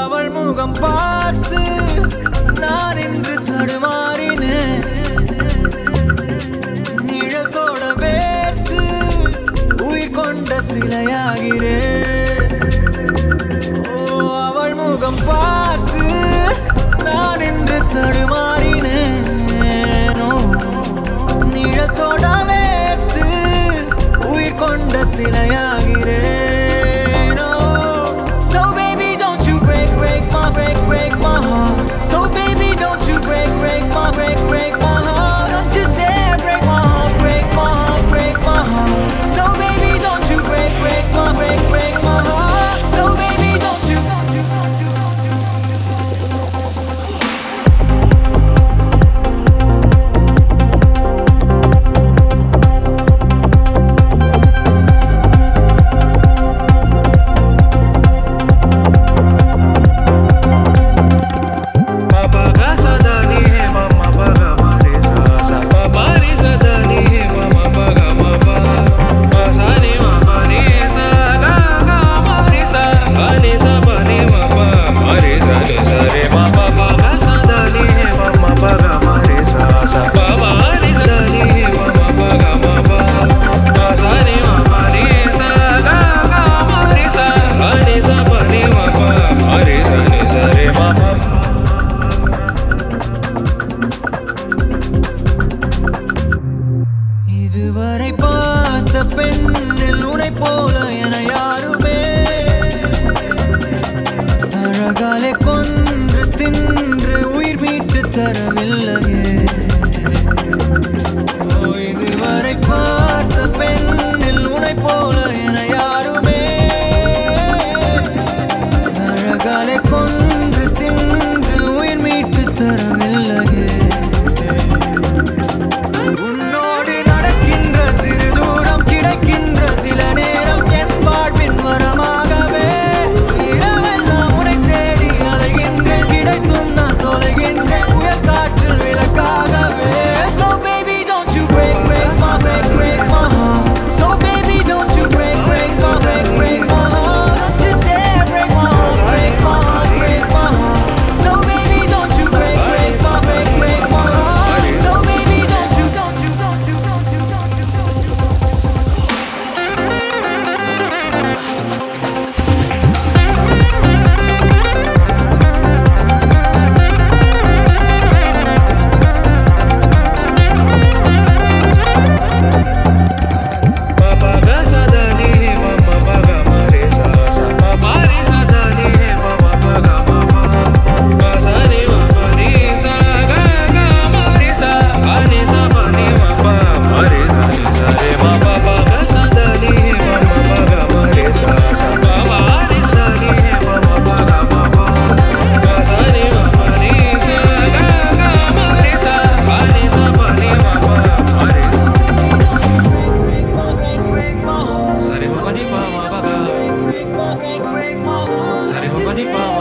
அவள் முகம் பார்த்து நான் என்று தடுமாறினேன். நிழத்தோட வேர்த்து உயிர் கொண்ட சிலையாகிறேன். போல என யாருமே அழகாலே கொன்று தின்று உயிர் மீட்டு தர Big Mom.